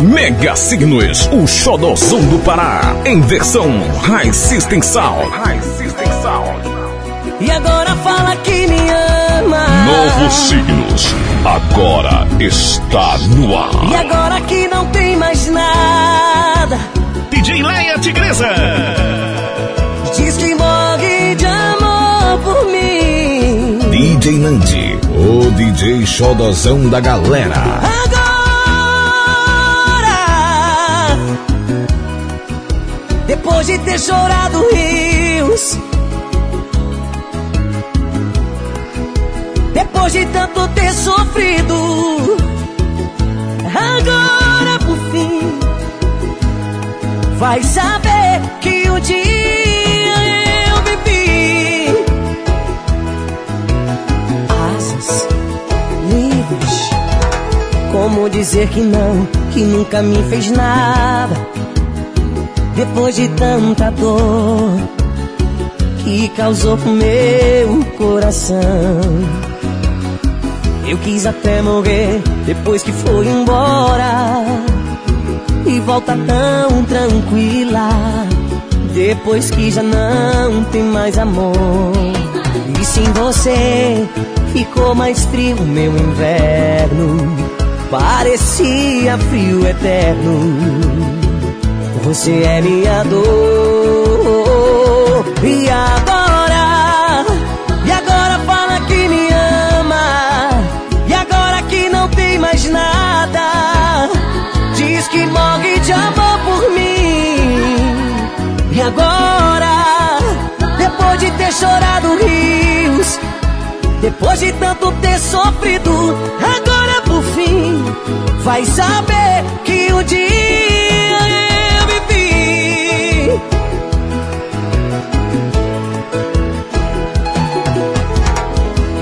Mega Signos, o xodozão do Pará, em versão High System Sound. High System Sound. E agora fala que me ama. Novos signos, agora está no ar. E agora que não tem mais nada. DJ Leia Tigresa. Diz que morre de amor por mim. DJ Nandi, o DJ xodozão da galera. Agora. Depois de ter chorado rios. Depois de tanto ter sofrido. Agora por fim. Vai saber que um dia eu vivi. Asas livres. Como dizer que não, que nunca me fez nada depois de tanta dor que causou pro meu coração. Eu quis até morrer depois que foi embora e volta tão tranquila depois que já não tem mais amor. E sem você ficou mais frio meu inverno, parecia frio eterno. Você é minha dor. E agora? E agora fala que me ama. E agora que não tem mais nada. Diz que morre de amor por mim. E agora? Depois de ter chorado rios. Depois de tanto ter sofrido. Agora por fim. Vai saber que o um dia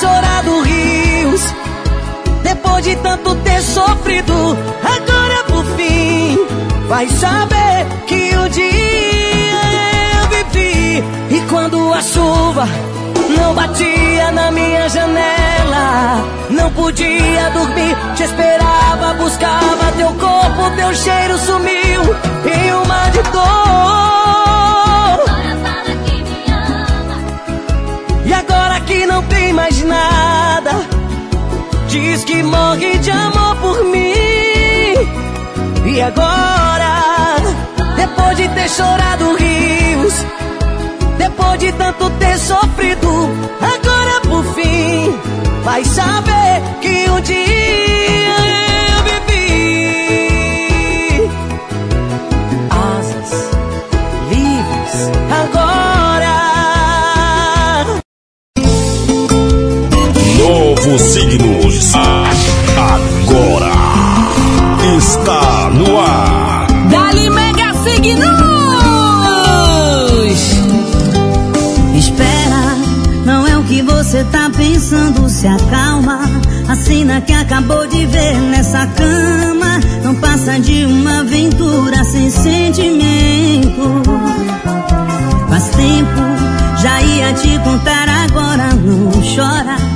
chorado rios, depois de tanto ter sofrido, agora por fim, vai saber que o dia eu vivi. E quando a chuva não batia na minha janela. Não podia dormir, te esperava, buscava teu corpo, teu cheiro sumiu em uma de dor. Não tem mais nada, diz que morre de amor por mim. E agora, depois de ter chorado rios depois de tanto ter sofrido, agora por fim vai saber que um dia Novo signos agora está no ar. Dali Mega Signos. você tá pensando, se acalma. Assina que acabou de ver nessa cama. Não passa de uma aventura sem sentimento. Faz tempo, já ia te contar agora, não chora.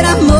fazer amor.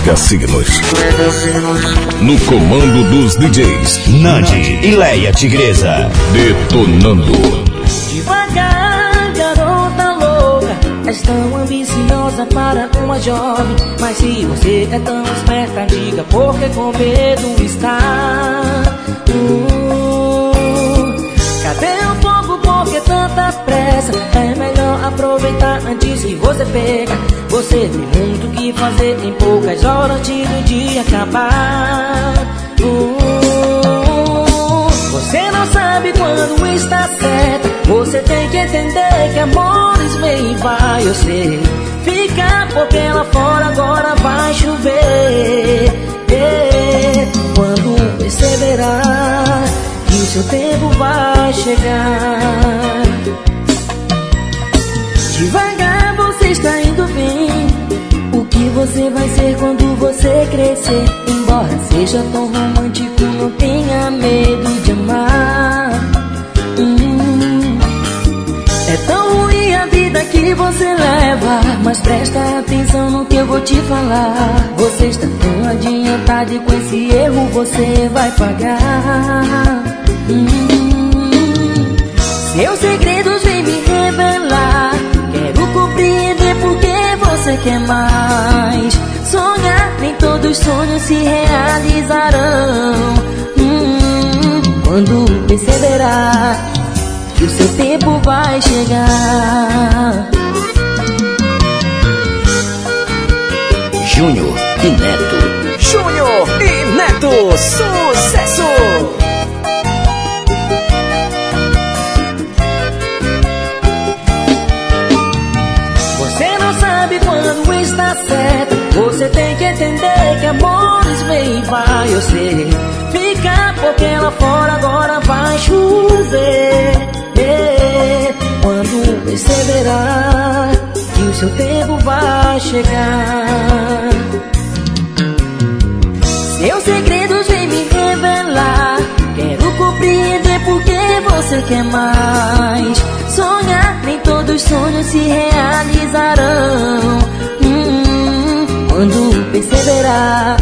Mega Signos. No comando dos DJs. Nandi e Leia Tigresa. Detonando. Devagar, garota louca. És tão ambiciosa para uma jovem. Mas se você é tão esperta, diga por que com medo está. Uh, cadê o fogo? Por que tanta pressa? É melhor aproveitar antes que você pega. Você tem muito o que fazer em poucas horas antes do dia acabar. Uh, você não sabe quando está certo. Você tem que entender que amores vem e vai. Eu sei, fica porque lá fora agora vai chover. quando perceberá que o seu tempo vai chegar. Devagar você está indo você vai ser quando você crescer. Embora seja tão romântico, não tenha medo de amar. Hum, é tão ruim a vida que você leva. Mas presta atenção no que eu vou te falar. Você está tão adiantado e com esse erro você vai pagar. Hum, seus segredos vêm me revelar. Quero compreender por que você quer mais. Sonhar, nem todos os sonhos se realizarão. Hum, quando perceberá que o seu tempo vai chegar. Júnior e Neto. Júnior e Neto, sucesso! Você tem que entender que amores vem e vai, eu sei. Fica porque lá fora agora vai chover. quando perceberá que o seu tempo vai chegar. Seus segredos você quer mais. Sonhar, nem todos os sonhos se realizarão quando perceberá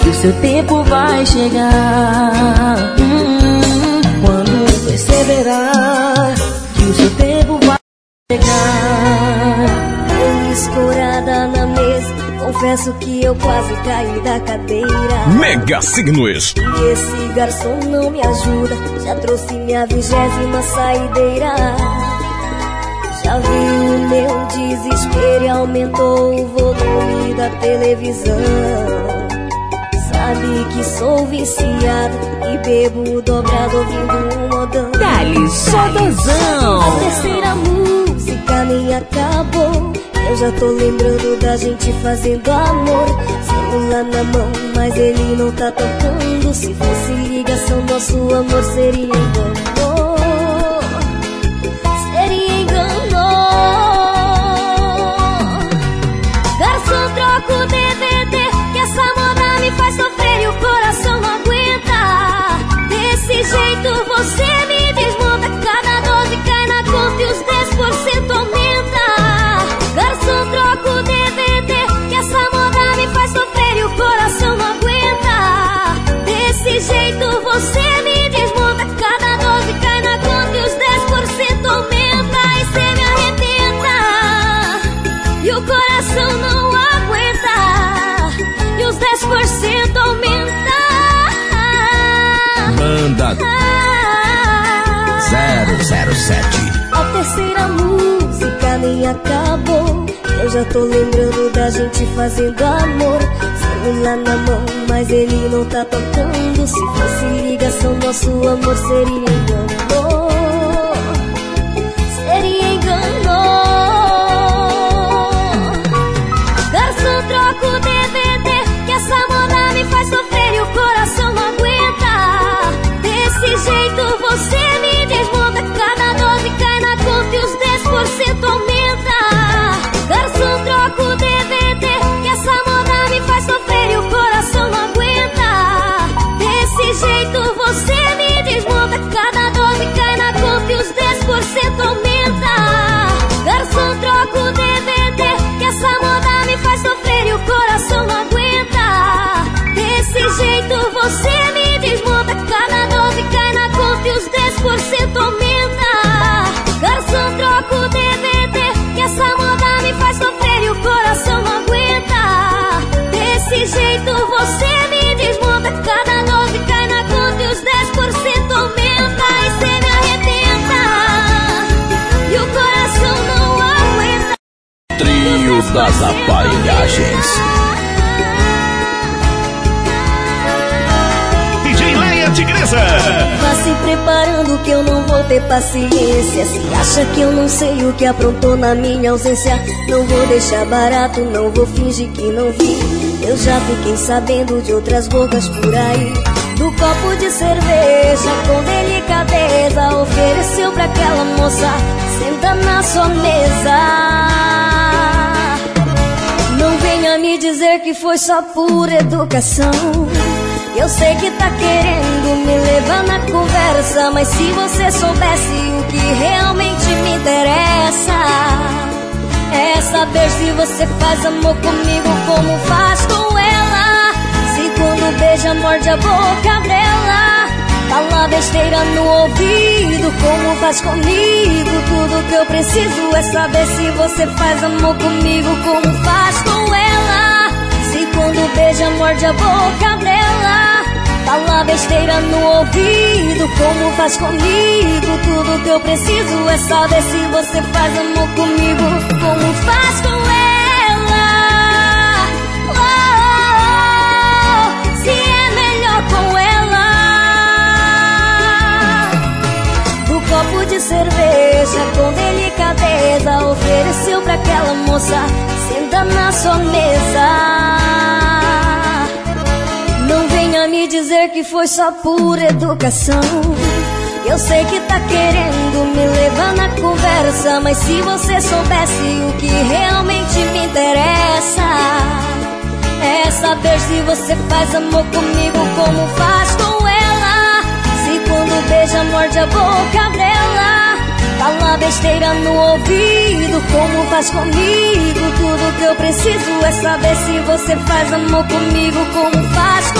que o seu tempo vai chegar. Hum, quando perceberá que o seu tempo vai chegar. Escorada na confesso que eu quase caí da cadeira. Mega Signos. E esse garçom não me ajuda, já trouxe minha vigésima saideira. Já viu o meu desespero e aumentou o volume da televisão. sabe que sou viciado e bebo dobrado ouvindo um modão. Dali, Xodozão. A terceira música nem acabou. Eu já tô lembrando da gente fazendo amor. Celular na mão, mas ele não tá tocando. Se fosse ligação, nosso amor seria engano. Seria engano. Garçom, troca o DVD. Que essa moda me faz sofrer e o coração não aguenta. Desse jeito você me 007. a terceira música nem acabou. Eu já tô lembrando da gente fazendo amor. Celular na mão, mas ele não tá tocando. Se fosse ligação, nosso amor seria engano. Seria engano. Garçom, troca o DVD. Que essa moda me faz sofrer e o coração não aguenta. Desse jeito você me desmonta. 10% aumenta. Garçom, troca o DVD, que essa moda me faz sofrer e o coração não aguenta. Desse jeito você me desmonta, cada 12 cai na conta e os 10% aumenta. Garçom, troca o DVD, que essa moda me faz sofrer e o coração não aguenta. Desse jeito você me desmonta, cada 12 cai na conta e os 10% aumenta. Das aparelhagens. DJ Leia Tigresa. Vá se preparando que eu não vou ter paciência. Se acha que eu não sei o que aprontou na minha ausência, não vou deixar barato, não vou fingir que não vi. Eu já fiquei sabendo de outras bocas por aí. Do copo de cerveja com delicadeza, ofereceu pra aquela moça, senta na sua mesa. Venha me dizer que foi só por educação. Eu sei que tá querendo me levar na conversa, mas se você soubesse o que realmente me interessa, é saber se você faz amor comigo como faz com ela. Se quando beija, morde a boca dela. Fala besteira no ouvido, como faz comigo. Tudo que eu preciso é saber se você faz amor comigo, como faz beija, morde a boca dela. Fala besteira no ouvido, como faz comigo. Tudo que eu preciso é saber se você faz amor comigo, como faz com ela. Oh, oh, oh, se é melhor com ela. Do copo de cerveja com delicadeza Ofereceu pra aquela moça Senta na sua mesa dizer que foi só por educação. Eu sei que tá querendo me levar na conversa Mas se você soubesse o que realmente me interessa É saber se você faz amor comigo como faz com ela. Se quando beija, morde a boca dela Fala besteira no ouvido, como faz comigo Tudo que eu preciso é saber se você faz amor comigo Como faz com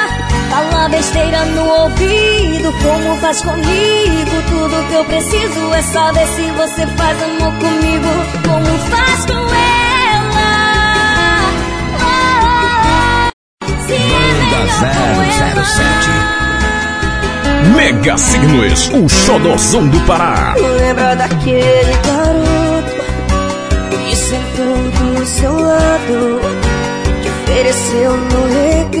Fala besteira no ouvido, como faz comigo. Tudo que eu preciso é saber se você faz amor comigo, como faz com ela. Oh, se é Banda 007 Mega Signos, o xodozão do Pará. Lembra daquele garoto que sentou do seu lado, que ofereceu no recreio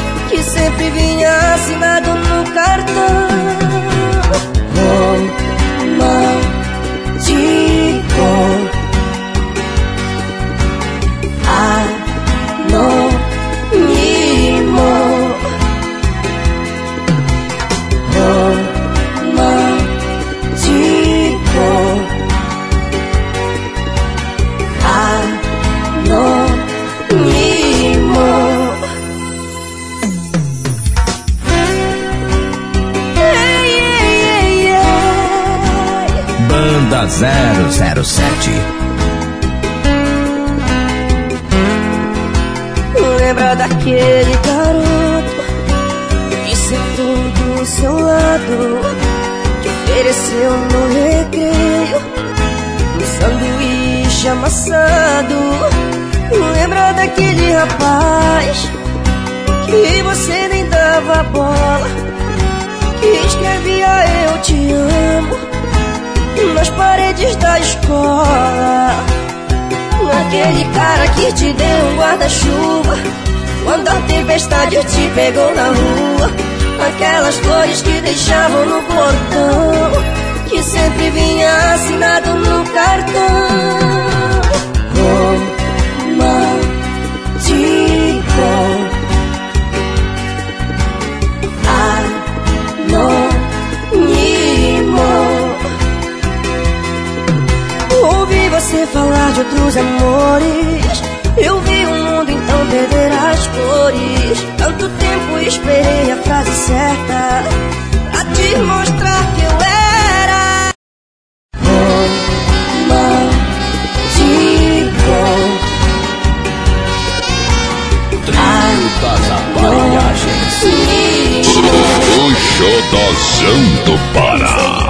Que sempre vinha assinado no cartão. Romântico 007. Lembra daquele garoto que sentou do seu lado, que ofereceu no recreio um sanduíche amassado. Lembra daquele rapaz que você nem dava bola, que escrevia eu te amo nas paredes da escola. Aquele cara que te deu um guarda-chuva Quando a tempestade te pegou na rua Aquelas flores que deixavam no portão Que sempre vinha assinado no cartão você falar de outros amores. Eu vi o mundo então perder as cores. Tanto tempo esperei a frase certa pra te mostrar que eu era. Romântico. Trio das aparelhagens. O xodozão do Pará.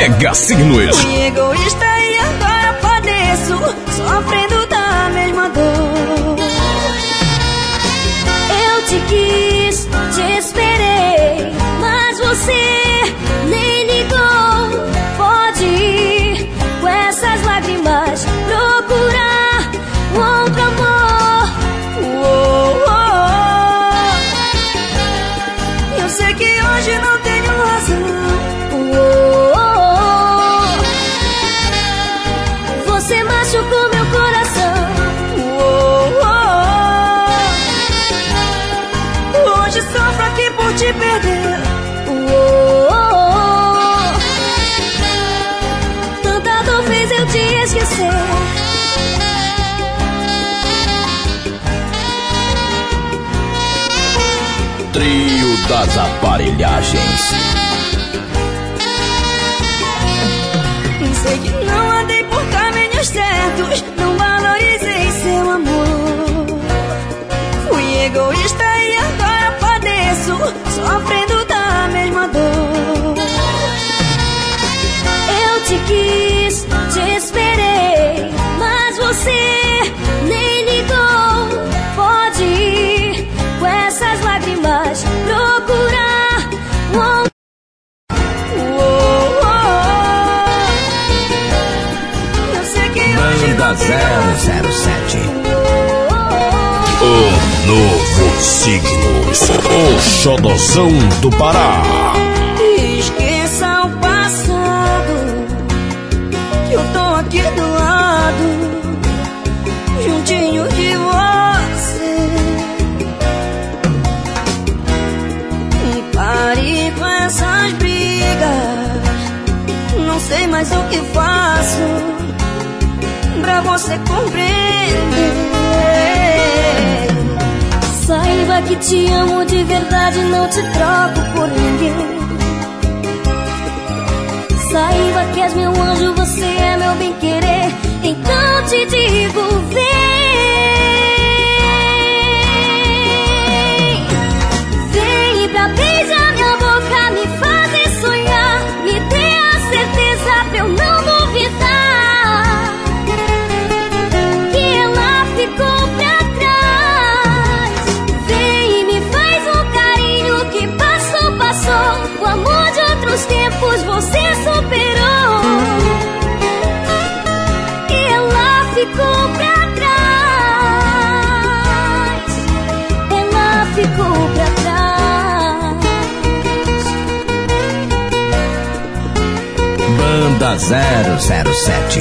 Mega Signos, Fui egoísta e agora padeço, sofrendo das aparelhagens. Sei que não andei por caminhos certos, não valorizei seu amor. Fui egoísta e agora padeço, sofrendo signos, o Xodozão do Pará. Esqueça o passado, que eu tô aqui do lado, juntinho de você. Hum, pare com essas brigas, não sei mais o que faço pra você compreender. Saiba que te amo de verdade, não te troco por ninguém. Saiba que és meu anjo, você é meu bem querer. Então te digo, vem. Da 007.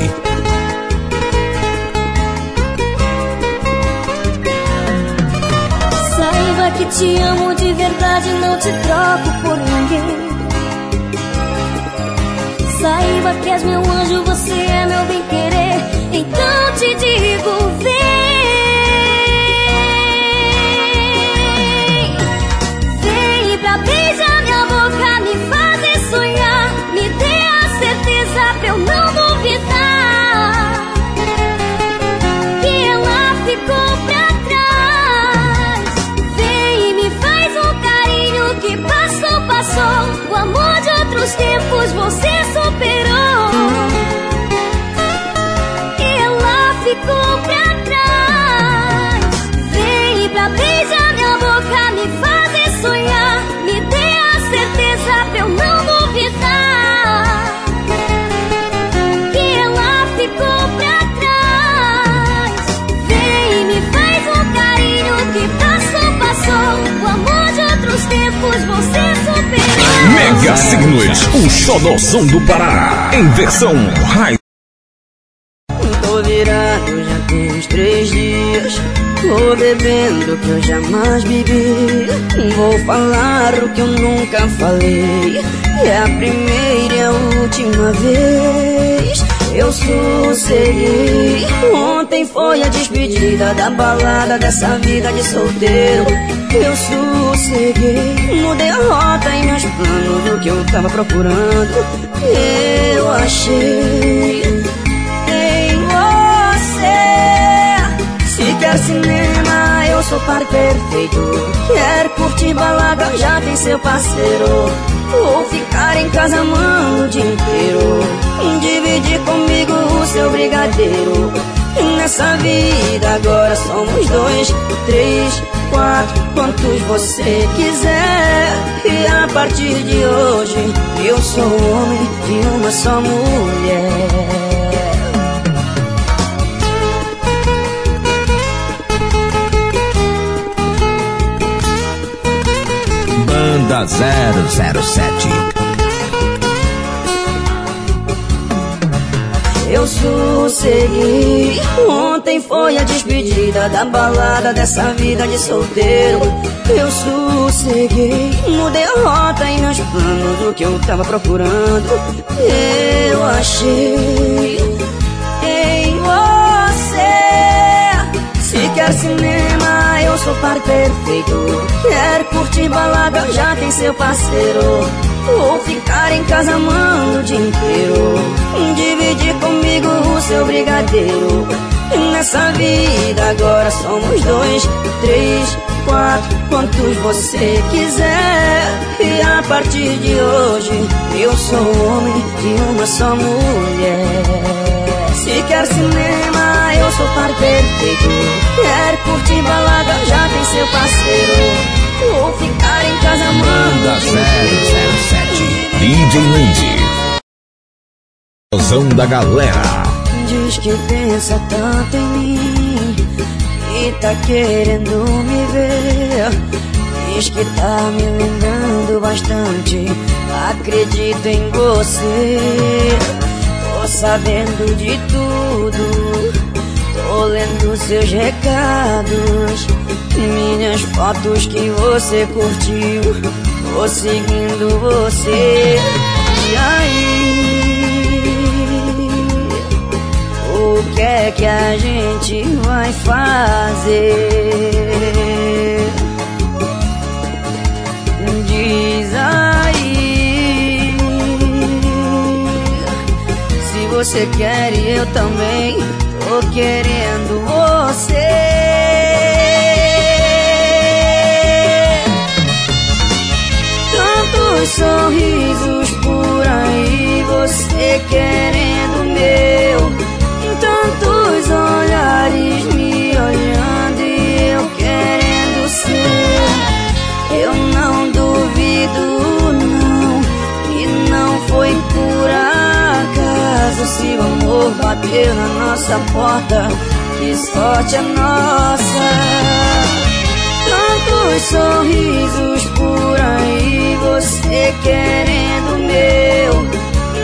Saiba que te amo de verdade, não te troco por ninguém. Saiba que és meu anjo, você é meu bem querer. Então te digo, vem. Outros Mega Signos, o xodozão do Pará, em versão high. Tô virado já tem uns três dias, tô bebendo que eu jamais bebi. Vou falar o que eu nunca falei, é a primeira e a última vez. Eu sosseguei. Ontem foi a despedida da balada dessa vida de solteiro. Eu sosseguei. No derrota em meus planos do que eu tava procurando. Eu achei em você. Se quer cinema, eu sou par perfeito. Quer curtir balada, já tem seu parceiro. Vou ficar em casa, mano, o dia inteiro. Dividir comigo o seu brigadeiro. Nessa vida agora somos dois, três, quatro, quantos você quiser. E a partir de hoje eu sou homem de uma só mulher. 007. Eu sosseguei. Ontem foi a despedida da balada dessa vida de solteiro. Eu sosseguei. No derrota em meus planos o que eu tava procurando. Eu achei em você. Se quer cinema, sou par perfeito. Quer curtir balada, já tem seu parceiro. Vou ficar em casa amando o dia inteiro Dividir comigo o seu brigadeiro Nessa vida agora somos dois, três, quatro Quantos você quiser E a partir de hoje Eu sou homem de uma só mulher Se quer cinema eu sou par perfeito Quer curtir balada já tem seu parceiro. Vou ficar em casa Manda 007 DJ Lange Explosão da galera. Diz que pensa tanto em mim E tá querendo me ver. Diz que tá me lembrando bastante. Acredito em você sabendo de tudo. Tô lendo seus recados e minhas fotos que você curtiu. Tô seguindo você. E aí? O que é que a gente vai fazer? Diz aí. Você quer e eu também Tô querendo você Tantos sorrisos por aí Você querendo meu Tantos olhares me olhando e eu querendo ser. Eu não o amor bateu na nossa porta, que sorte a nossa. Tantos sorrisos por aí, você querendo meu.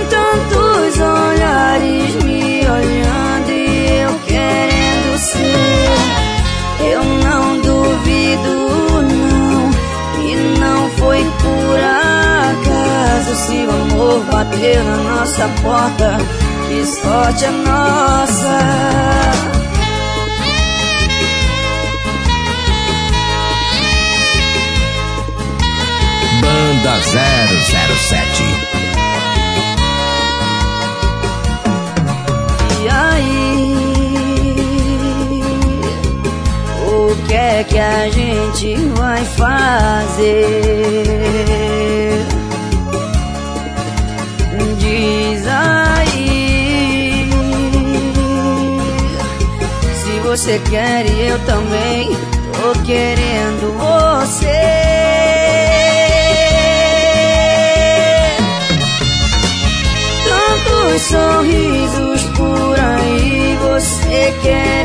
Tantos olhares me olhando e eu querendo ser. Eu não duvido, não, e não foi por acaso. Se o amor bateu na nossa porta, que sorte a nossa. Banda 007 que é que a gente vai fazer? Diz aí você quer e eu também. Tô querendo você. Tantos sorrisos por aí Você querendo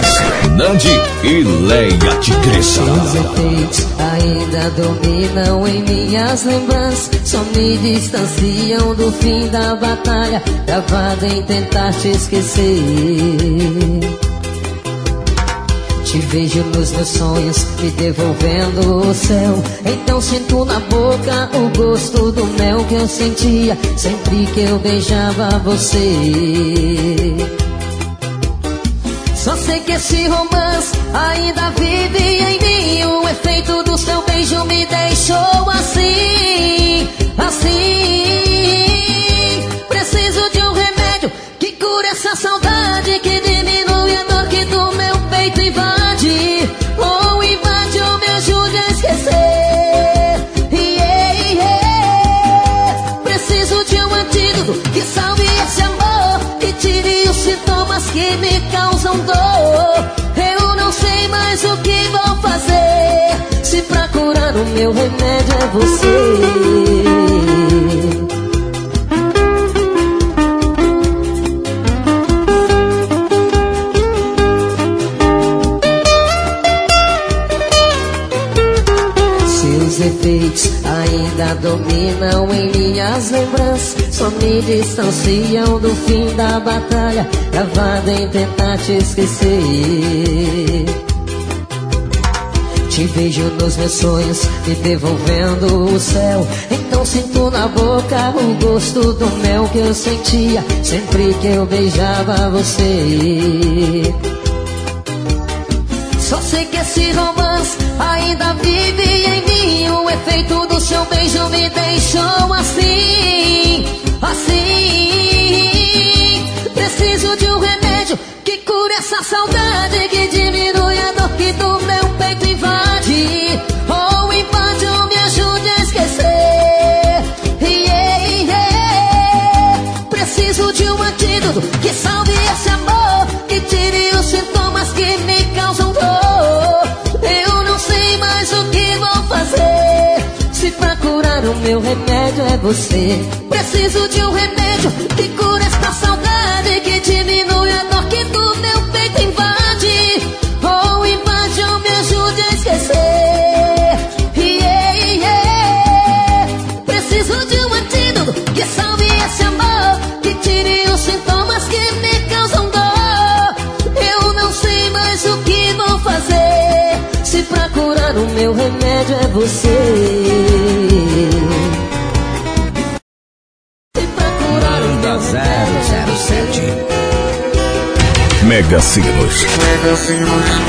Leia Tigressa. Os efeitos ainda dominam em minhas lembranças, só me distanciam do fim da batalha, travado em tentar te esquecer. Te vejo nos meus sonhos, me devolvendo o céu. Então sinto na boca o gosto do mel que eu sentia sempre que eu beijava você. Sei que esse romance ainda vive em mim. O efeito do seu beijo me deixou assim, assim. Preciso de um remédio que cure essa saudade, que diminui a dor que do meu peito invade. Ou invade ou me ajude a esquecer. Yeah, yeah. Preciso de um antídoto que salve causam dor. Eu não sei mais o que vou fazer. Se pra curar o meu remédio é você. Ainda dominam em minhas lembranças. Só me distanciam do fim da batalha, gravada em tentar te esquecer. Te vejo nos meus sonhos, me devolvendo o céu. Então sinto na boca o gosto do mel que eu sentia sempre que eu beijava você. Só sei que esse romance ainda vive em mim. O efeito do seu beijo me deixou assim, assim. Preciso de um remédio que cure essa saudade, que diminui a dor que do meu peito invade. Ou invade ou me ajude a esquecer. Yeah, yeah. Preciso de um antídoto que salve meu remédio é você. Preciso de um remédio que cura esta saudade, que diminui a dor que do meu peito invade. Ou invade ou me ajude a esquecer. Yeah, yeah. Preciso de um antídoto que salve esse amor, que tire os sintomas que me causam dor. Eu não sei mais o que vou fazer. Se pra curar o meu remédio é você. Mega Sinos.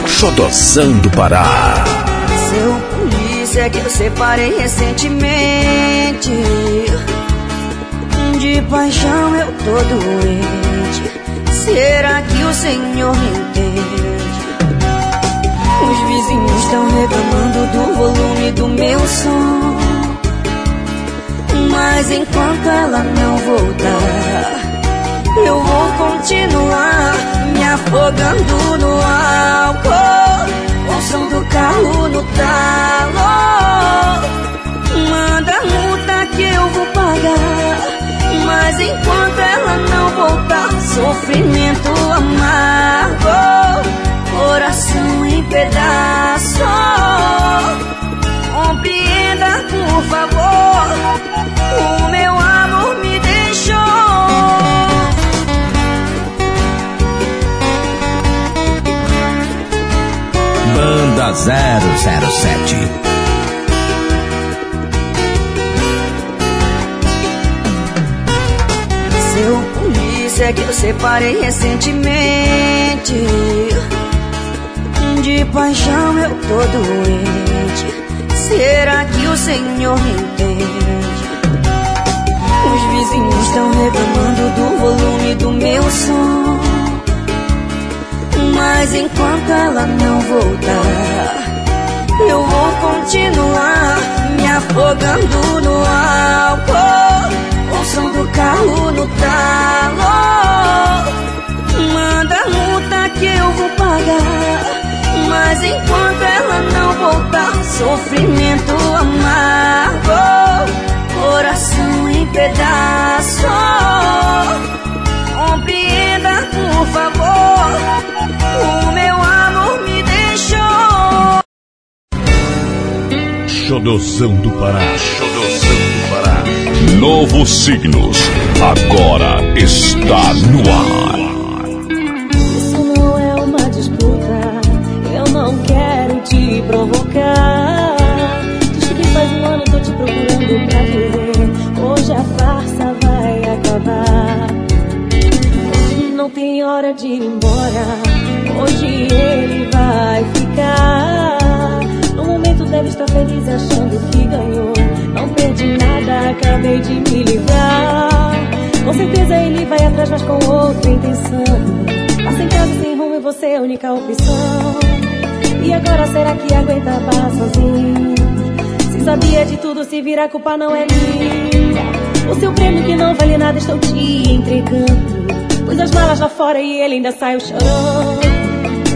Xodozão do Pará. Seu polícia que eu separei recentemente. De paixão eu tô doente. Será que o Senhor me entende? Os vizinhos estão reclamando do volume do meu som. Mas enquanto ela não voltar eu vou continuar me afogando no álcool, com som do carro no talo. Manda a multa que eu vou pagar, mas enquanto ela não voltar, sofrimento amargo, coração em pedaços. Compreenda, por favor, o meu amor me Banda 007. Seu polícia que eu separei recentemente. De paixão eu tô doente. Será que o Senhor me entende? Os vizinhos estão reclamando do volume do meu som. Mas enquanto ela não voltar, eu vou continuar me afogando no álcool, com som do carro no talo. Manda a multa que eu vou pagar. Mas enquanto ela não voltar, sofrimento amargo, coração em pedaços. Compreenda, por favor. O meu amor me deixou. Xodozão do Pará. Xodozão do Pará. Novos signos. Agora está no ar. Isso não é uma disputa. Eu não quero te provocar. Tem hora de ir embora. Hoje ele vai ficar. No momento deve estar feliz achando que ganhou. Não perdi nada, acabei de me livrar. Com certeza ele vai atrás, mas com outra intenção. Tá sem casa, sem rumo e você é a única opção. E agora será que aguenta barra sozinho? Se sabia de tudo, se vira, a culpa não é minha. O seu prêmio que não vale nada, estou te entregando. Pus as malas lá fora e ele ainda saiu chorando.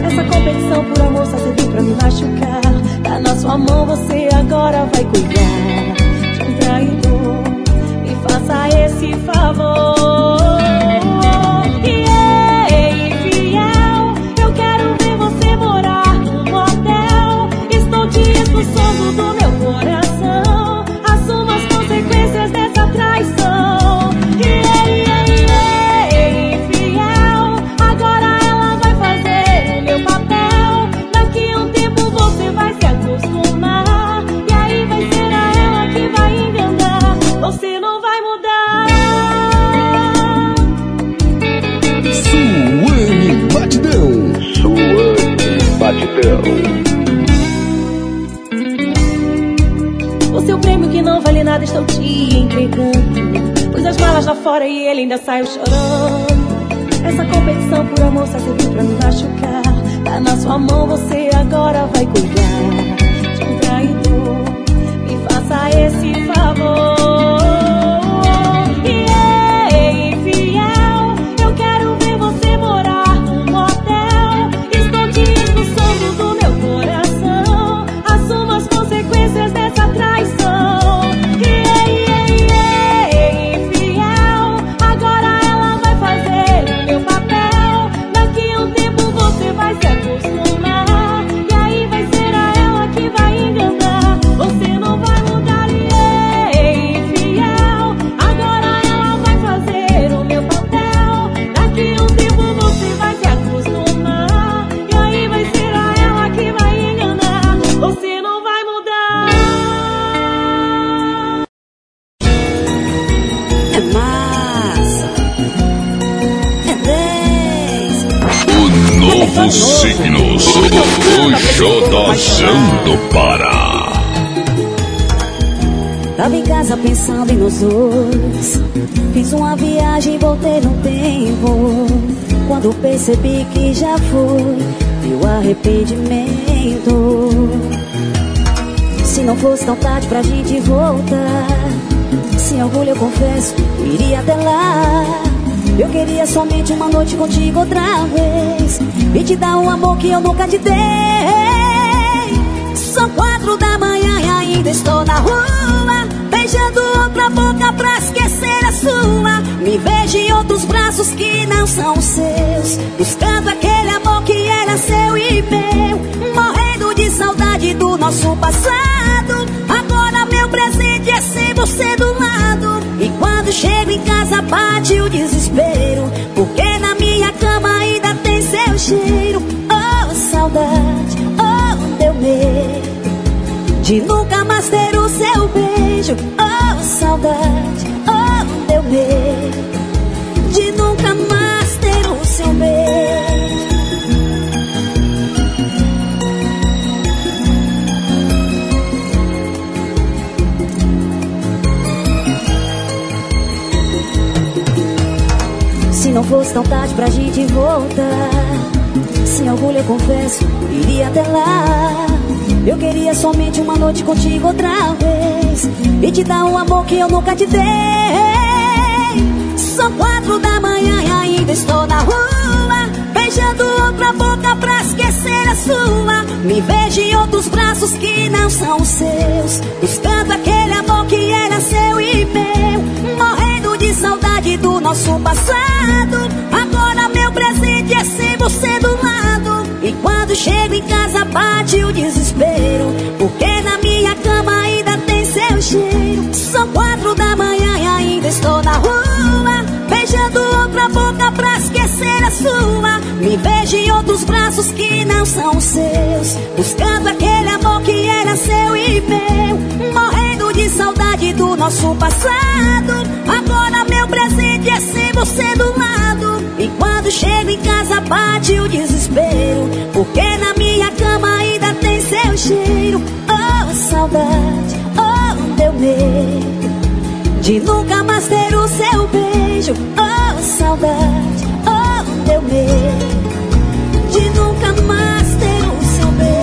Essa competição por amor só serviu pra me machucar. Tá na sua mão, você agora vai cuidar de um traidor. Me faça esse favor. O ele ainda saiu chorando. Essa competição por amor só serviu pra me machucar. Tá na sua mão, você agora vai cuidar de um traidor. Me faça esse favor. Nós dois. Fiz uma viagem e voltei no tempo. Quando percebi que já foi, meu arrependimento. Se não fosse tão tarde pra gente voltar. Sem orgulho eu confesso, eu iria até lá. Eu queria somente uma noite contigo outra vez. E te dar um amor que eu nunca te dei. São quatro da manhã e ainda estou na rua outra boca pra esquecer a sua. Me vejo em outros braços que não são seus. Buscando aquele amor que era seu e meu. Morrendo de saudade do nosso passado. Agora meu presente é ser você do lado. E quando chego em casa bate o desespero. Porque na minha cama ainda tem seu cheiro. Oh, saudade, oh, meu medo. De nunca mais ter o seu beijo. Oh, saudade, oh, meu medo, de nunca mais ter o seu beijo. Se não fosse tão tarde pra gente voltar, sem orgulho eu confesso, iria até lá. Eu queria somente uma noite contigo outra vez E te dar um amor que eu nunca te dei São quatro da manhã e ainda estou na rua Beijando outra boca pra esquecer a sua Me vejo em outros braços que não são seus Buscando aquele amor que era seu e meu Morrendo de saudade do nosso passado Agora meu presente é ser você do lado quando chego em casa bate o desespero. Porque na minha cama ainda tem seu cheiro. São quatro da manhã e ainda estou na rua. Beijando outra boca pra esquecer a sua. Me vejo em outros braços que não são seus. Buscando aquele amor que era seu e meu. Morrendo de saudade do nosso passado presente é ser você do lado E quando chego em casa bate o desespero. Porque na minha cama ainda tem seu cheiro. Oh, saudade, oh, meu medo De nunca mais ter o seu beijo. Oh, saudade, oh, meu medo De nunca mais ter o seu beijo.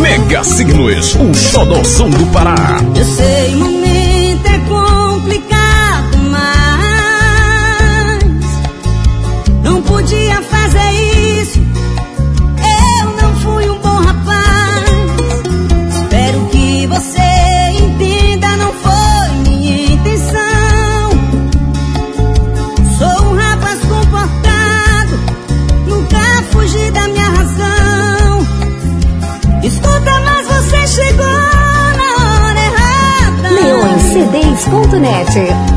Mega Signos, o Xodozão do Pará. Eu sei, o momento é complicado, That's.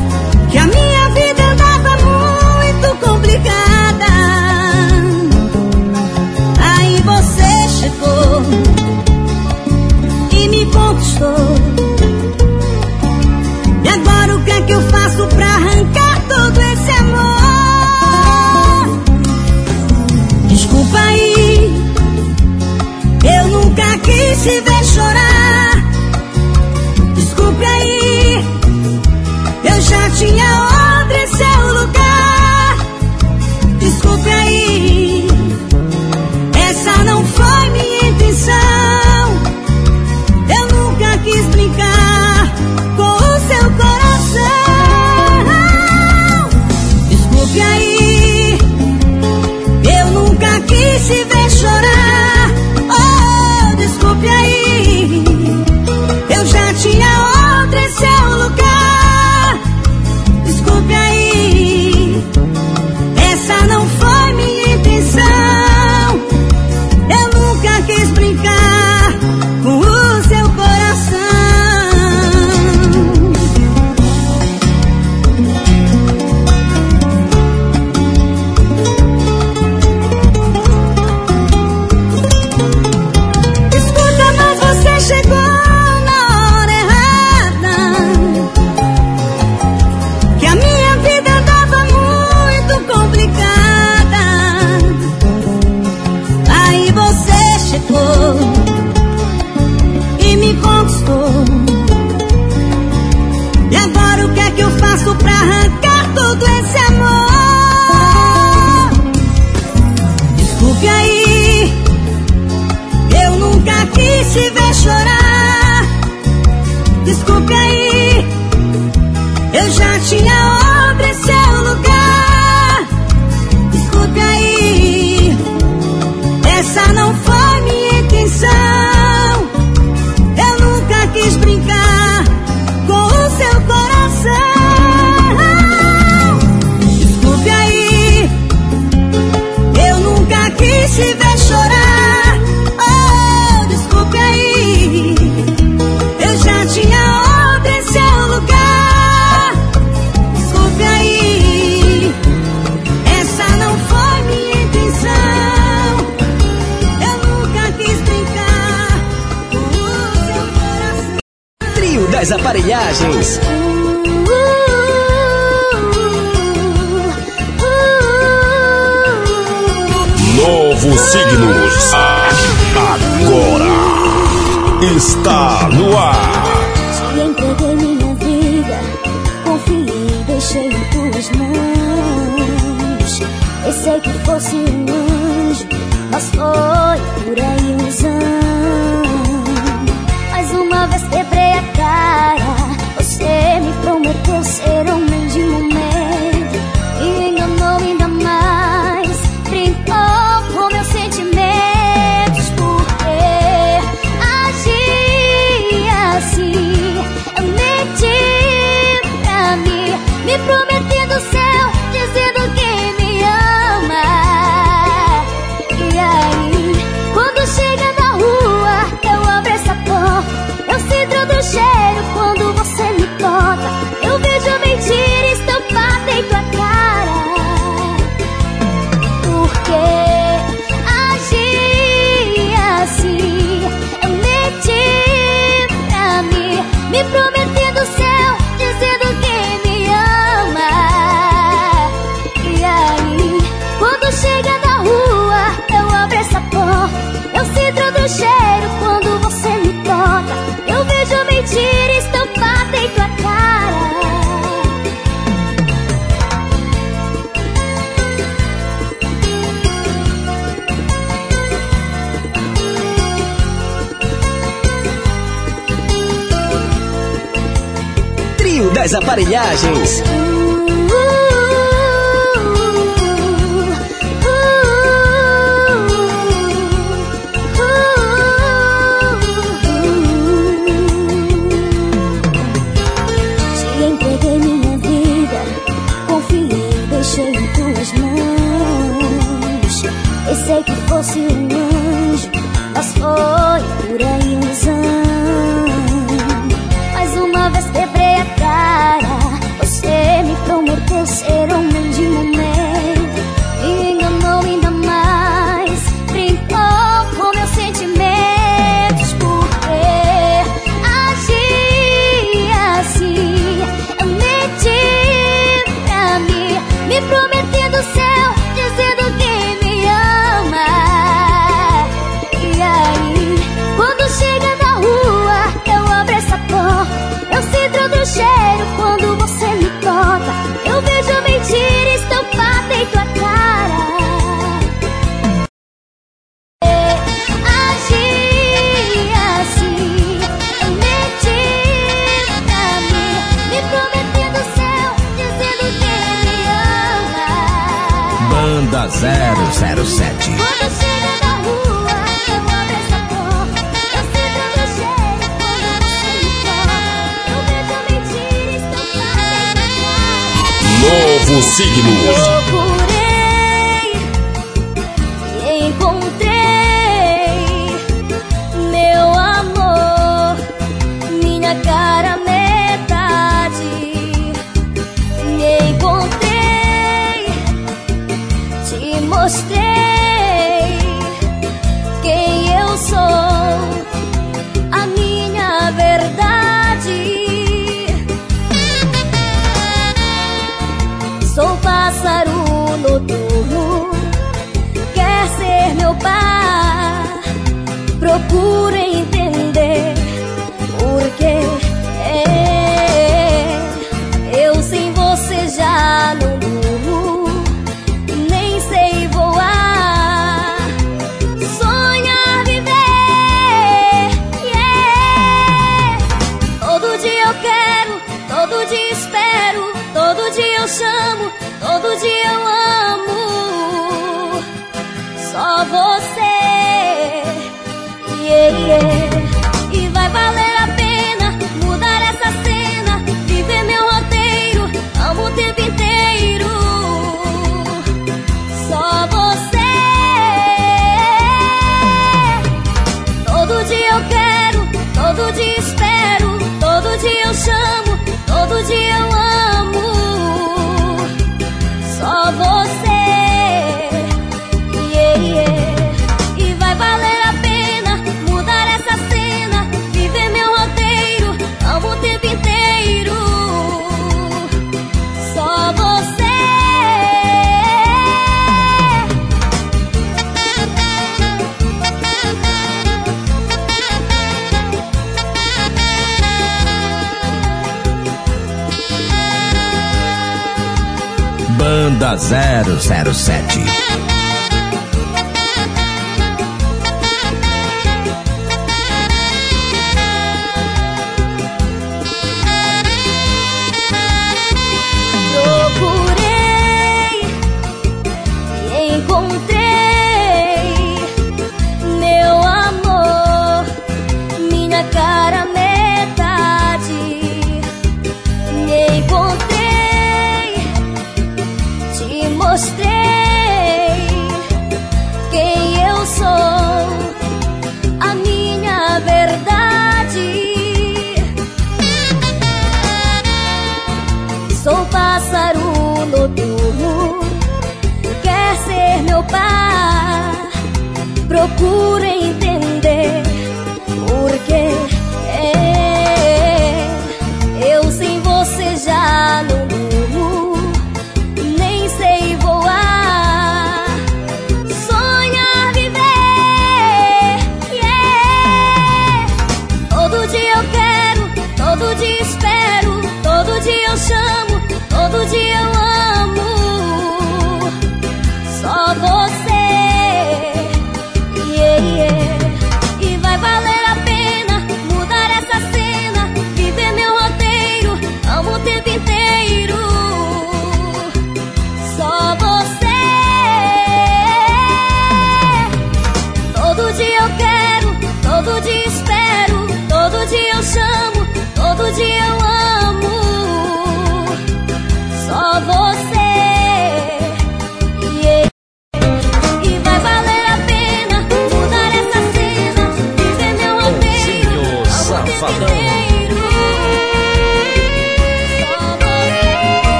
Das aparelhagens. Novo Signos. Agora está no ar. Aparelhagens. 007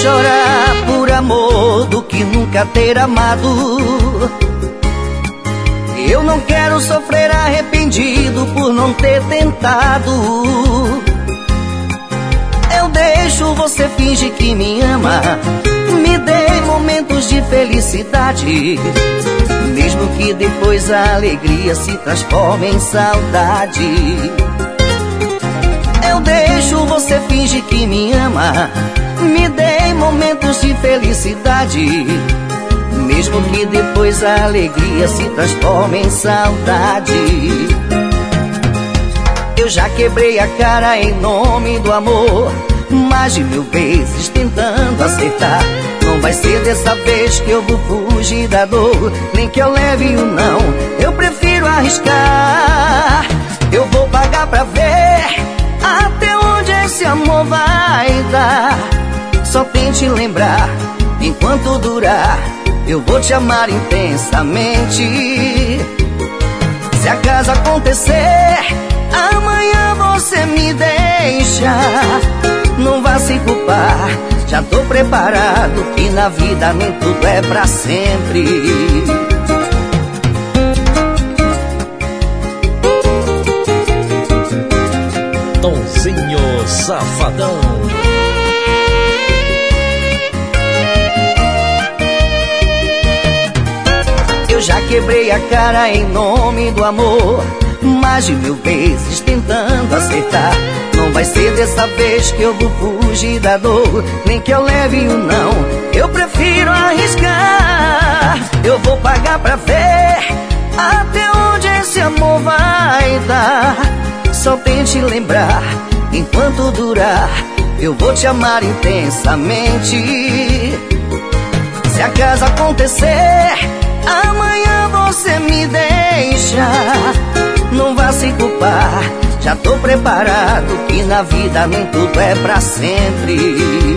chorar por amor do que nunca ter amado. Eu não quero sofrer arrependido por não ter tentado. Eu deixo você fingir que me ama. Me dê momentos de felicidade. Mesmo que depois a alegria se transforme em saudade. Eu deixo você finge que me ama. Me dê momentos de felicidade. Mesmo que depois a alegria se transforme em saudade. Eu já quebrei a cara em nome do amor. Mais de mil vezes tentando acertar. Não vai ser dessa vez que eu vou fugir da dor. Nem que eu leve o não. Eu prefiro arriscar. Eu vou pagar pra ver até onde esse amor vai dar? Só tente lembrar, enquanto durar, eu vou te amar intensamente. Se acaso acontecer, amanhã você me deixa. Não vá se culpar, já tô preparado. Que na vida nem tudo é pra sempre. Tonzinho Safadão. Eu já quebrei a cara em nome do amor. Mais de mil vezes tentando acertar. Não vai ser dessa vez que eu vou fugir da dor. Nem que eu leve o um não. Eu prefiro arriscar. Eu vou pagar pra ver até onde esse amor vai dar. Só tente lembrar enquanto durar. Eu vou te amar intensamente. Se acaso acontecer, amanhã você me deixa. Não vá se culpar, já tô preparado. Que na vida nem tudo é pra sempre.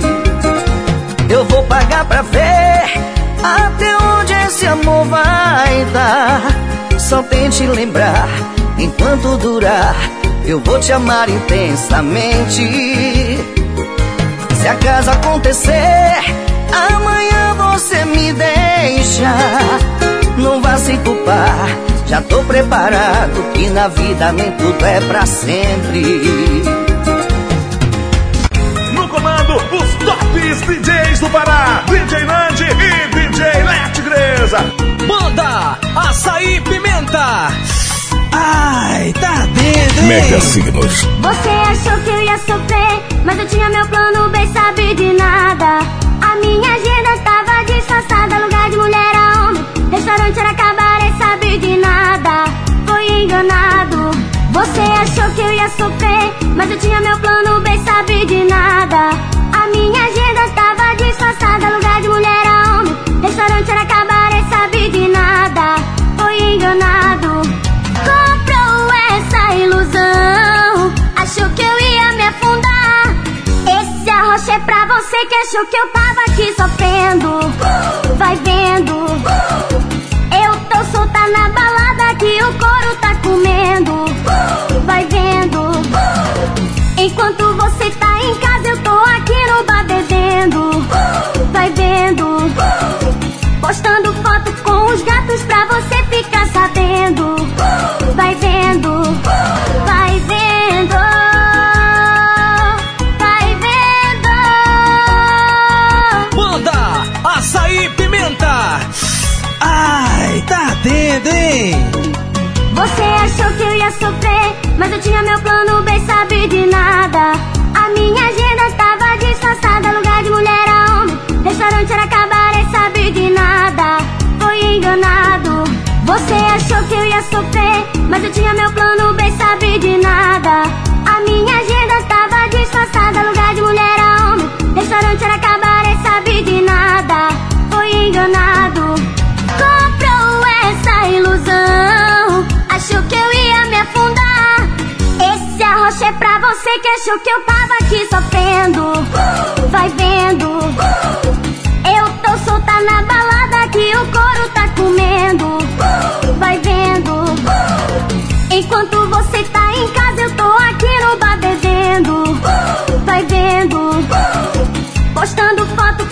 Eu vou pagar pra ver até onde esse amor vai dar. Só tente lembrar enquanto durar eu vou te amar intensamente. Se acaso acontecer, amanhã você me deixa. Não vá se culpar, já tô preparado. Que na vida nem tudo é pra sempre. No comando, os tops DJs do Pará: DJ Nandi e DJ Let Greza. Banda Açaí Pimenta. Ai, tá dentro, Mega Signos. Você achou que eu ia sofrer, mas eu tinha meu plano bem, sabe de nada. A minha agenda estava disfarçada, lugar de mulher a homem. Restaurante era cabaré, sabe de nada. Foi enganado. Você achou que eu ia sofrer, mas eu tinha meu plano bem, sabe de nada. A minha agenda estava disfarçada, lugar de mulher a homem. Restaurante era cabaré, sabe de nada. Foi enganado. Comprou essa ilusão, achou que eu ia me afundar. Arrocha é pra você que achou que eu tava aqui sofrendo. Vai vendo, eu tô solta na balada que o couro tá comendo. Vai vendo, enquanto você tá em casa, eu tô aqui no bar bebendo. Vai vendo, postando foto com os gatos pra você ficar sabendo. Vai vendo, tinha meu plano bem, sabe de nada. A minha agenda estava disfarçada, lugar de mulher a homem. Restaurante era cabaré, sabe de nada. Foi enganado. Você achou que eu ia sofrer, mas eu tinha meu plano bem, sabe de nada. Você que achou que eu tava aqui sofrendo. Vai vendo, eu tô solta na balada que o couro tá comendo. Vai vendo, enquanto você tá em casa, eu tô aqui no bar bebendo. Vai vendo, postando foto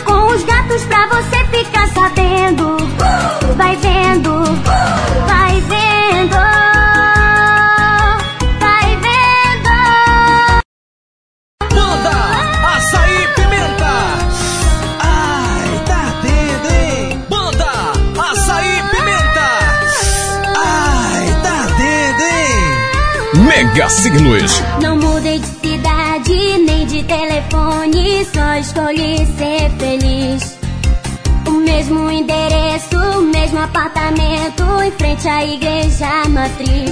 смотри.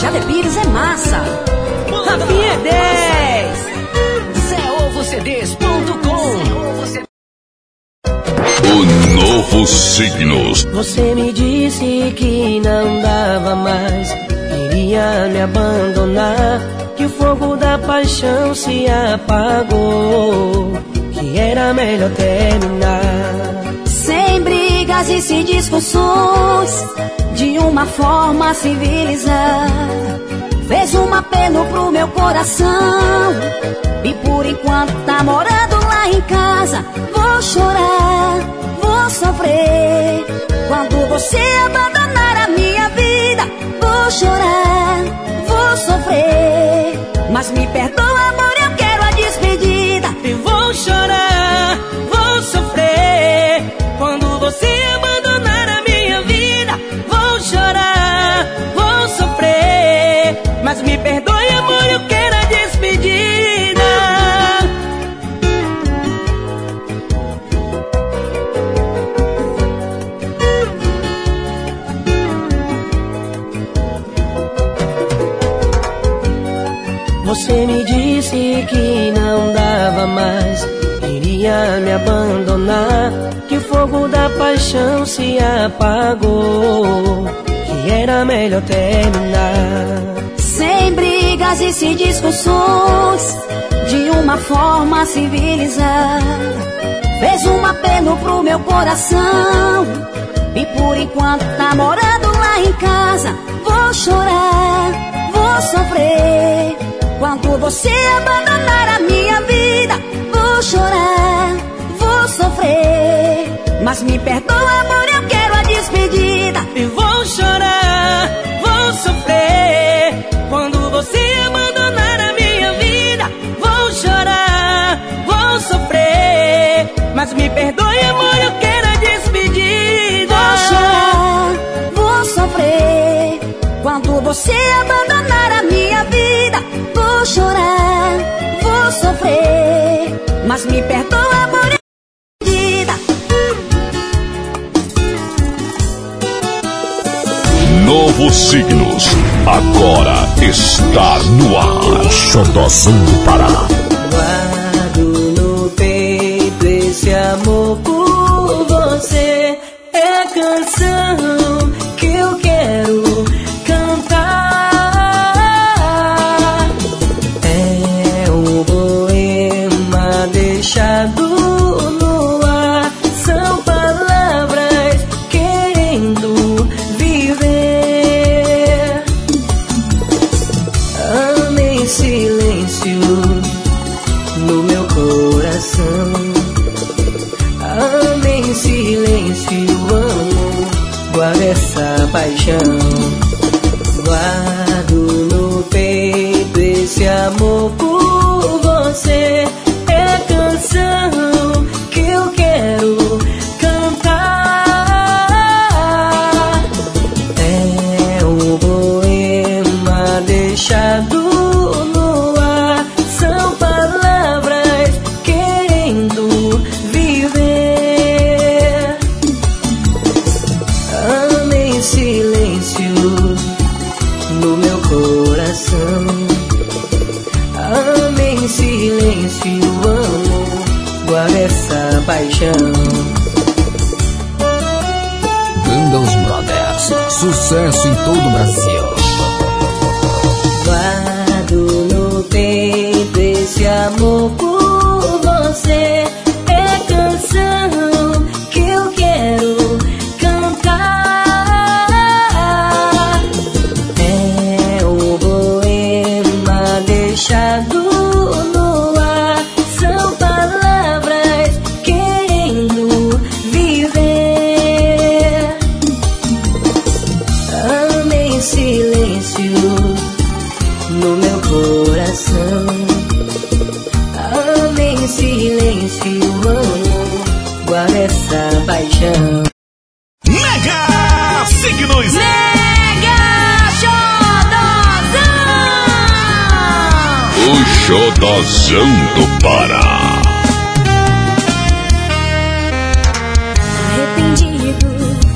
Gente. Jade Pires é massa. Rafinha é 10. CEOVCDs.com O novo Signos. Você me disse que não dava mais, iria me abandonar, que o fogo da paixão se apagou, que era melhor terminar. Brigas e discussões de uma forma civilizada. Fez um apelo pro meu coração e por enquanto tá morando lá em casa. Vou chorar, vou sofrer quando você abandonar a minha vida. Vou chorar, vou sofrer, mas me perdoa, amor, eu quero a despedida. E vou chorar, vou sofrer você abandonar a minha vida. Vou chorar, vou sofrer, mas me perdoe, amor, eu quero a despedida. Você me disse que não dava mais, iria me abandonar. Que o fogo da paixão se apagou, que era melhor terminar. Sem brigas e sem discussões, de uma forma civilizada. Fez um apelo pro meu coração, e por enquanto tá morando lá em casa. Vou chorar, vou sofrer, quando você abandonar a minha vida. Vou chorar, vou sofrer, mas me perdoa, amor, eu quero a despedida. E vou chorar, vou sofrer quando você abandonar a minha vida. Vou chorar, vou sofrer, mas me perdoe, amor, eu quero a despedida. Vou chorar, vou sofrer quando você abandonar a minha vida. Vou chorar, vou sofrer, mas me perdoa, amor, despedida. Novos signos. Agora está no ar. Xodozão do Pará. Guardo no peito esse amor por Xodozão do Pará. Arrependido,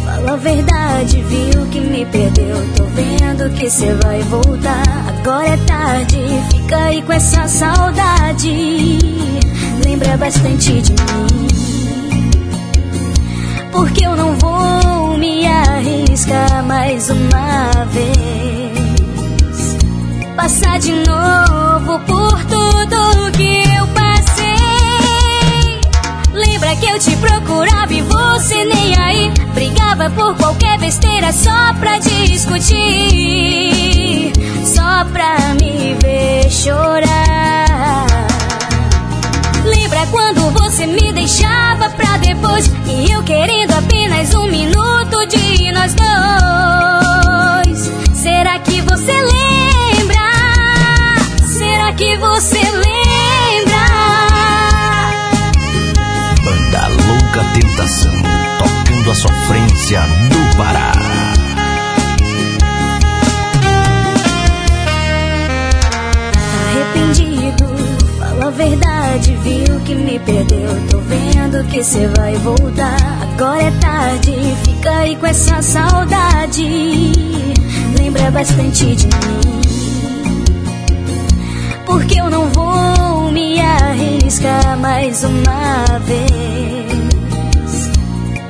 fala a verdade, viu que me perdeu. Tô vendo que cê vai voltar. Agora é tarde, fica aí com essa saudade. Lembra bastante de mim. Porque eu não vou me arriscar mais uma vez. Passar de novo por tudo que eu passei. Lembra que eu te procurava e você nem aí. brigava por qualquer besteira só pra discutir, só pra me ver chorar. Lembra quando você me deixava pra depois e eu querendo apenas um minuto de nós dois? Será que você lembra? Que você lembra? Banda Louca Tentação, tocando a sofrência do Pará. Arrependido, fala a verdade, viu que me perdeu. Tô vendo que cê vai voltar. Agora é tarde, fica aí com essa saudade. Lembra bastante de mim. Porque eu não vou me arriscar mais uma vez.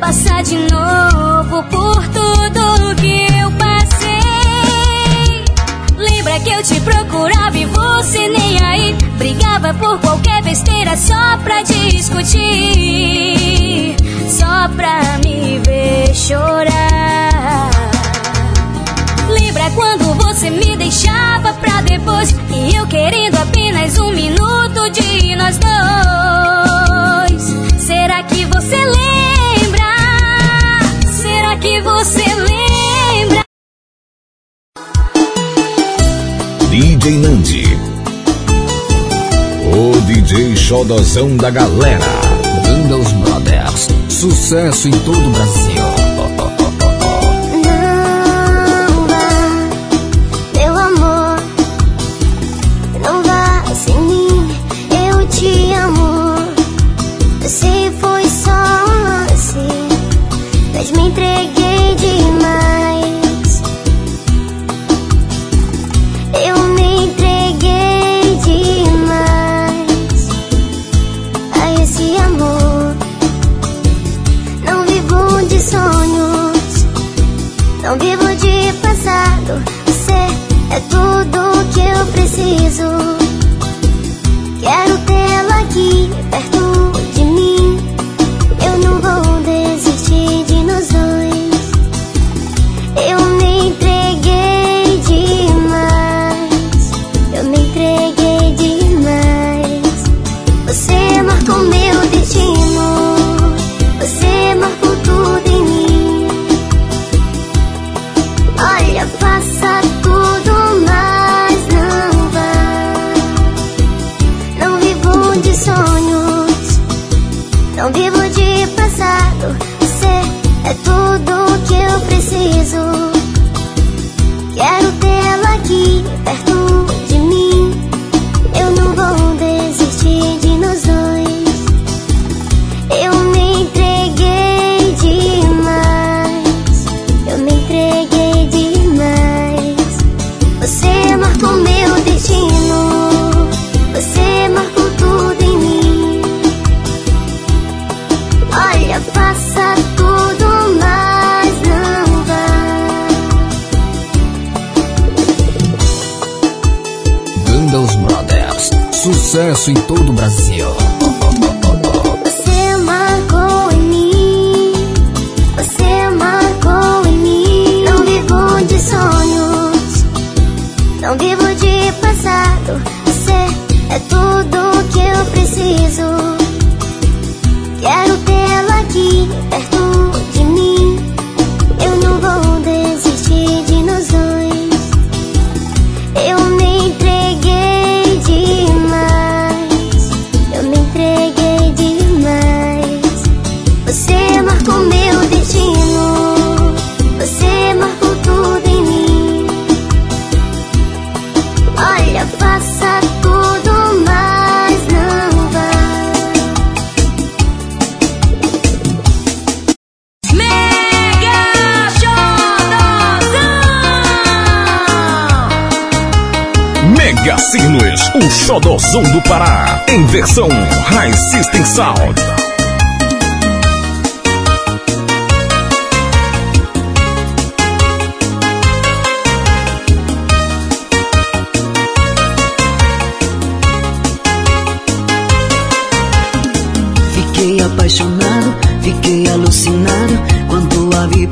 Passar de novo por tudo que eu passei. Lembra que eu te procurava e você nem aí Brigava por qualquer besteira só pra discutir Só pra me ver chorar Lembra quando você me deixava pra depois E eu querendo apenas um minuto de nós dois Será que você lembra? Será que você lembra? DJ Nandi. O DJ Xodozão da galera. Os Brothers. Sucesso em todo o Brasil. Mega Sinos, o xodozão do Pará. Em versão High System Sound. Fiquei apaixonado, fiquei alucinado quando a vi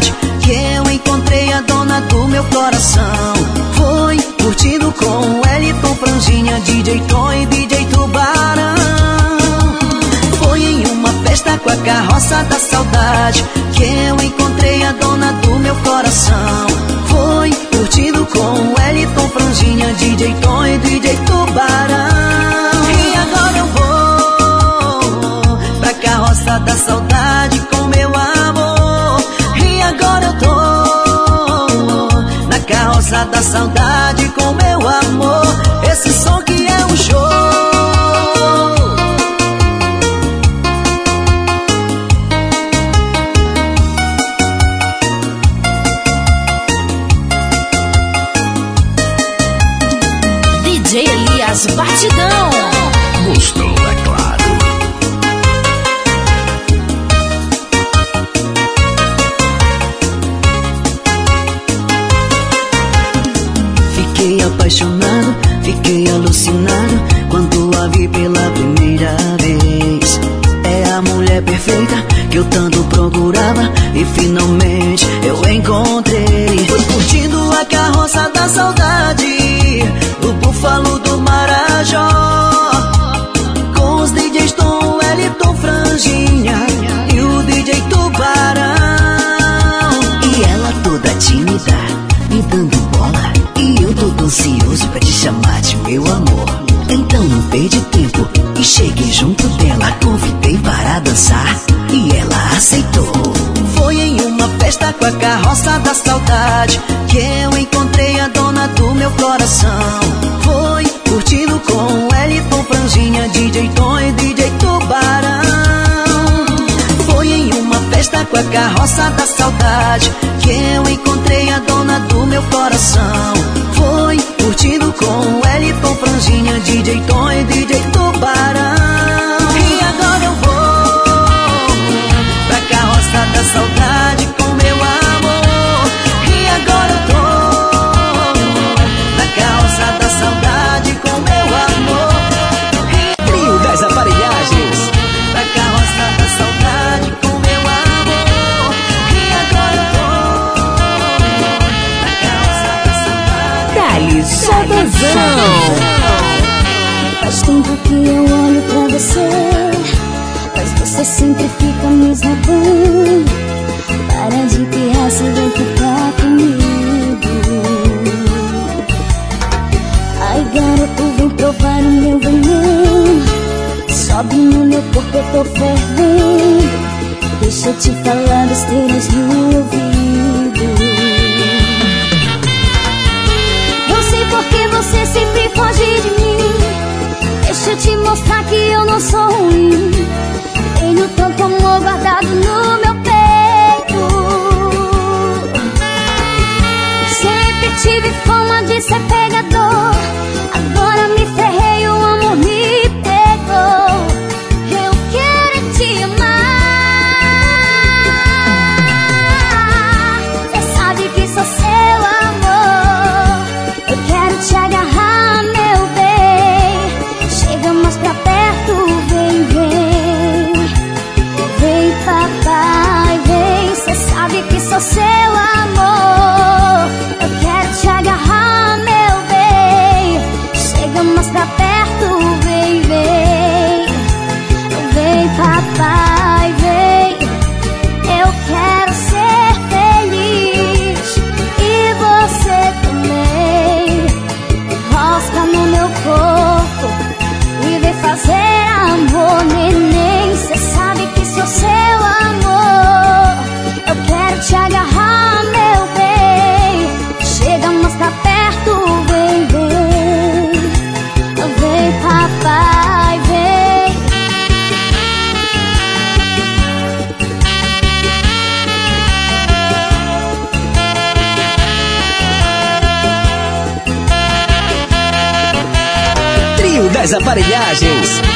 que eu encontrei a dona do meu coração. Foi curtindo com o Wellington, Franjinha, DJ Tom e DJ Tubarão. Foi em uma festa com a carroça da saudade que eu encontrei a dona do meu coração. Foi curtindo com o Wellington, Franjinha, DJ Tom e DJ Tubarão. Saudade perfeita que eu tanto procurava e finalmente eu encontrei. Fui curtindo a carroça da saudade, o búfalo do Marajó. Com os DJs Tom, Wellington, Franjinha e o DJ Tubarão. E ela toda tímida, me dando bola. E eu todo ansioso pra te chamar de meu amor. Então não perdi tempo e cheguei junto dela. Convidei para dançar e ela aceitou. Foi em uma festa com a carroça da saudade que eu encontrei a dona do meu coração. Foi curtindo com Wellington, Franjinha, DJ Tom e DJ Tubarão. Foi em uma festa com a carroça da saudade que eu encontrei a dona do meu coração. Foi curtindo com Wellington, Franjinha, DJ Tom e DJ Tubarão. Sodazão. Faz tempo que eu olho pra você, mas você sempre fica me esnobando. Para de pirraça e vem ficar comigo. Ai, garoto, vem provar o meu veneno. Sobe no meu corpo, eu tô fervendo. Deixa eu te falar besteiras no ouvido. Sempre foge de mim. Deixa eu te mostrar que eu não sou ruim. Tenho tanto amor guardado no meu peito. Sempre tive fama de ser pegador. Aparelhagens.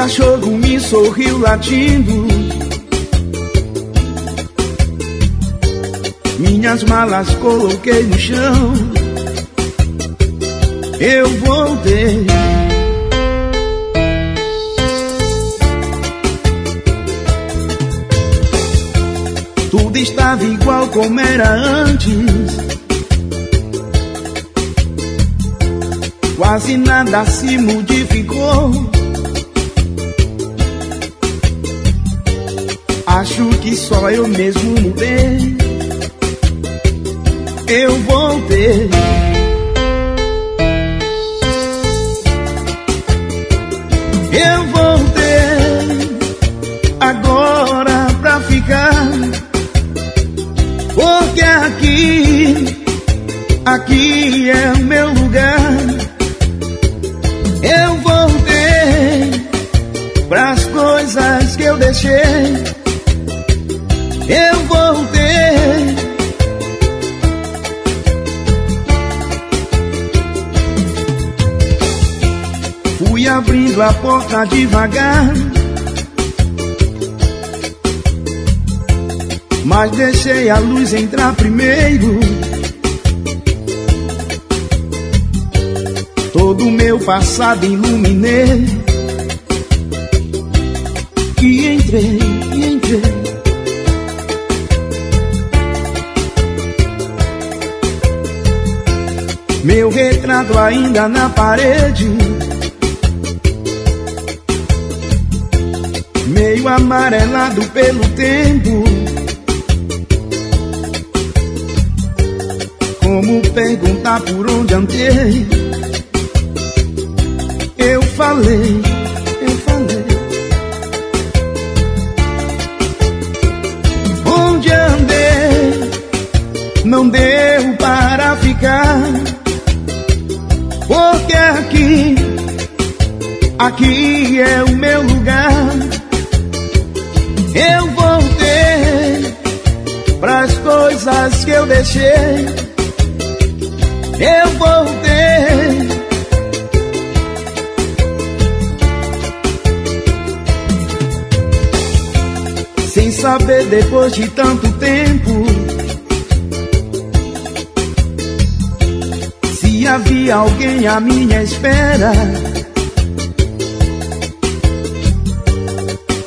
Cachorro me sorriu latindo. Minhas malas coloquei no chão. Eu voltei. Tudo estava igual como era antes. Quase nada se modificou. Acho que só eu mesmo mudei. Eu voltei. Abrindo a porta devagar. Mas deixei a luz entrar primeiro. Todo meu passado iluminei. E entrei, e entrei. Meu retrato ainda na parede. Meio amarelado pelo tempo. Como perguntar por onde andei? Eu falei, eu falei. Onde andei? Não deu para ficar. Porque aqui, aqui é o meu lugar. Eu voltei pras coisas que eu deixei. Eu voltei. Sem saber depois de tanto tempo. Se havia alguém à minha espera.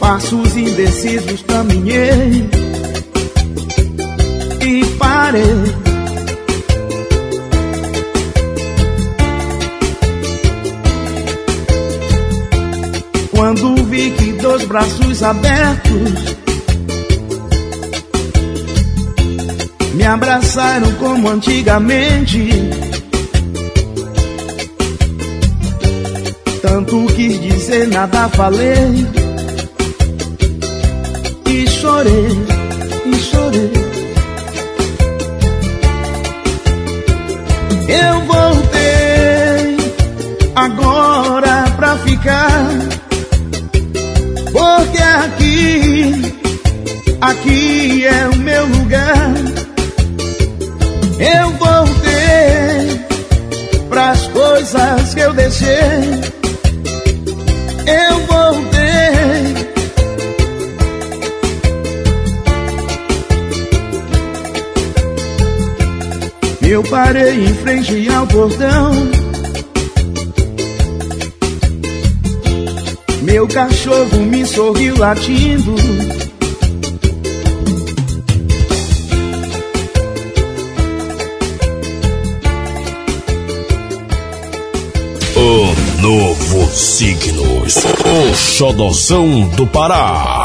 Passos indecisos caminhei e parei. Quando vi que dois braços abertos me abraçaram como antigamente. Tanto quis dizer, nada falei. Chorei, e chorei. Eu voltei agora pra ficar. Porque aqui, aqui é o meu lugar. Eu voltei pras coisas que eu deixei. Parei em frente ao portão. Meu cachorro me sorriu latindo. O novo Signos, o xodozão do Pará.